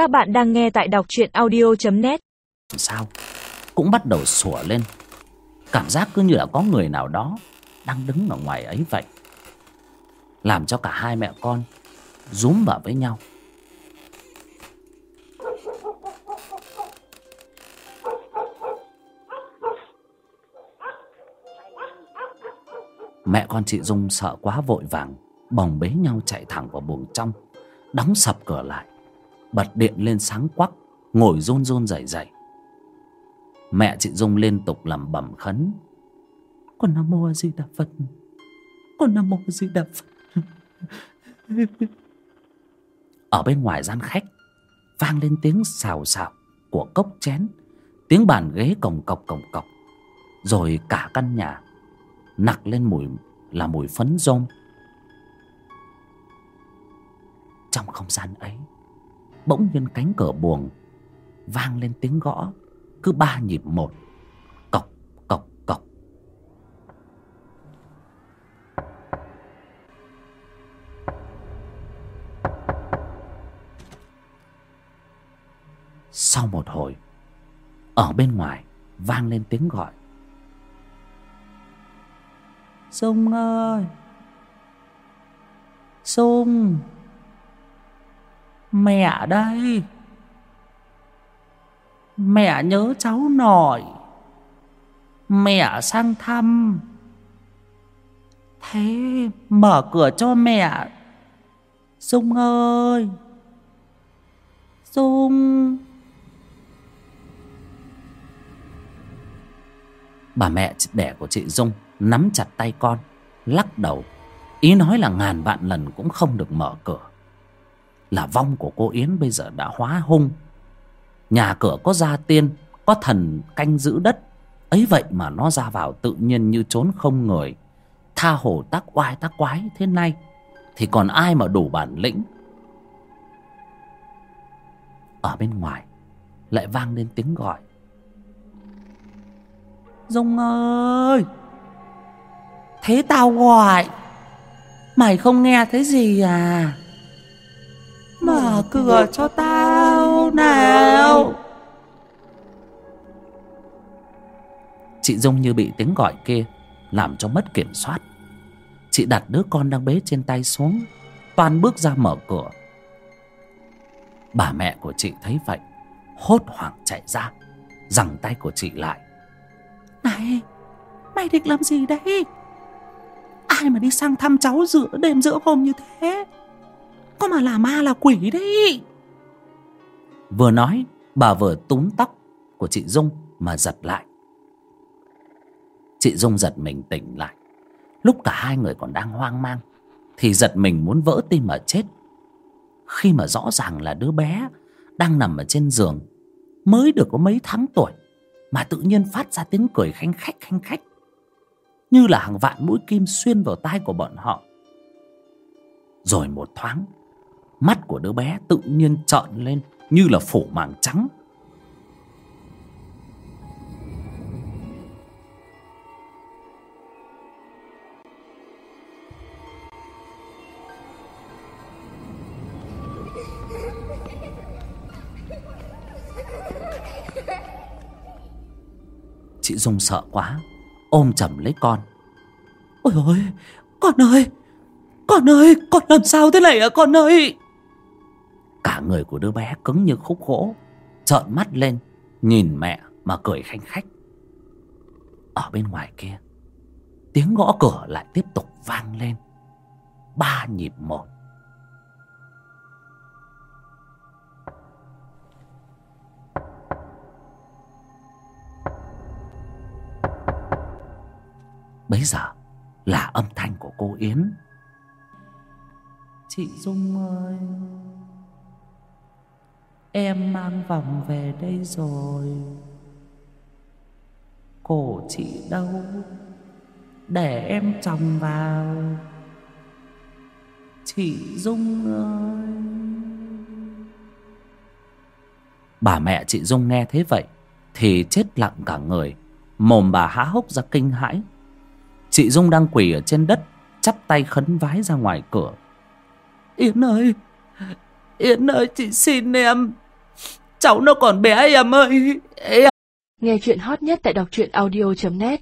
Các bạn đang nghe tại đọc truyện audio.net sao? Cũng bắt đầu sủa lên. Cảm giác cứ như là có người nào đó đang đứng ở ngoài ấy vậy. Làm cho cả hai mẹ con rúm vào với nhau. Mẹ con chị dung sợ quá vội vàng, bồng bế nhau chạy thẳng vào buồng trong, đóng sập cửa lại bật điện lên sáng quắc, ngồi run run rẩy rẩy mẹ chị dung liên tục làm bẩm khấn. Con nam mô a di đà phật. Con nam mô a di đà phật. Ở bên ngoài gian khách, vang lên tiếng xào xào của cốc chén, tiếng bàn ghế cồng cọc cồng cọc. Rồi cả căn nhà nặc lên mùi, là mùi phấn rôm. Trong không gian ấy bỗng nhiên cánh cửa buồng vang lên tiếng gõ. Cứ ba nhịp một cọc cọc cọc sau một hồi, ở bên ngoài vang lên tiếng gọi. Dung ơi! Dung Mẹ đây. Mẹ nhớ cháu nội. Mẹ sang thăm. Thế mở cửa cho mẹ. Dung ơi. Dung. Bà mẹ đẻ của chị Dung Nắm chặt tay con, Lắc đầu. Ý nói là ngàn vạn lần cũng không được mở cửa. Là vong của cô Yến bây giờ đã hóa hung. Nhà cửa có gia tiên, Có thần canh giữ đất. Ấy vậy mà nó ra vào tự nhiên như trốn không người. Tha hồ tác oai tác quái thế này, Thì còn ai mà đủ bản lĩnh? Ở bên ngoài, Lại vang lên tiếng gọi. Dung ơi! Thế tao gọi, Mày không nghe thấy gì à? Mở cửa cho tao nào. Chị Dung như bị tiếng gọi kia Làm cho mất kiểm soát. Chị đặt đứa con đang bế trên tay xuống Toan bước ra mở cửa. Bà mẹ của chị thấy vậy Hốt hoảng chạy ra Giằng tay của chị lại. Này Mày định làm gì đấy? Ai mà đi sang thăm cháu giữa đêm giữa hôm như thế có mà là ma là quỷ đấy. Vừa nói, Bà vừa túm tóc của chị Dung Mà giật lại. Chị Dung giật mình tỉnh lại. Lúc cả hai người còn đang hoang mang, Thì giật mình muốn vỡ tim mà chết. Khi mà rõ ràng là đứa bé Đang nằm ở trên giường, Mới được có mấy tháng tuổi, Mà tự nhiên phát ra tiếng cười khanh khách khanh khách. Như là hàng vạn mũi kim xuyên vào tai của bọn họ. Rồi một thoáng mắt của đứa bé tự nhiên trợn lên như là phủ màng trắng. Chị dung sợ quá, ôm chầm lấy con. Ôi ôi, con ơi con ơi, con làm sao thế này à con ơi! Cả người của đứa bé cứng như khúc gỗ, trợn mắt lên, nhìn mẹ mà cười khanh khách. Ở bên ngoài kia, tiếng gõ cửa lại tiếp tục vang lên. Ba nhịp một. Bấy giờ là âm thanh của cô yến. Chị dung ơi em mang vòng về đây rồi. Cổ chị đâu để em chồng vào. Chị dung ơi. Bà mẹ chị dung nghe thế vậy thì chết lặng cả người. Mồm bà há hốc ra kinh hãi. Chị Dung đang quỳ ở trên đất, Chắp tay khấn vái ra ngoài cửa. Yến ơi Yến ơi, chị xin em. Cháu nó còn bé em ơi. Em Nghe chuyện hot nhất tại đọc truyện audio.net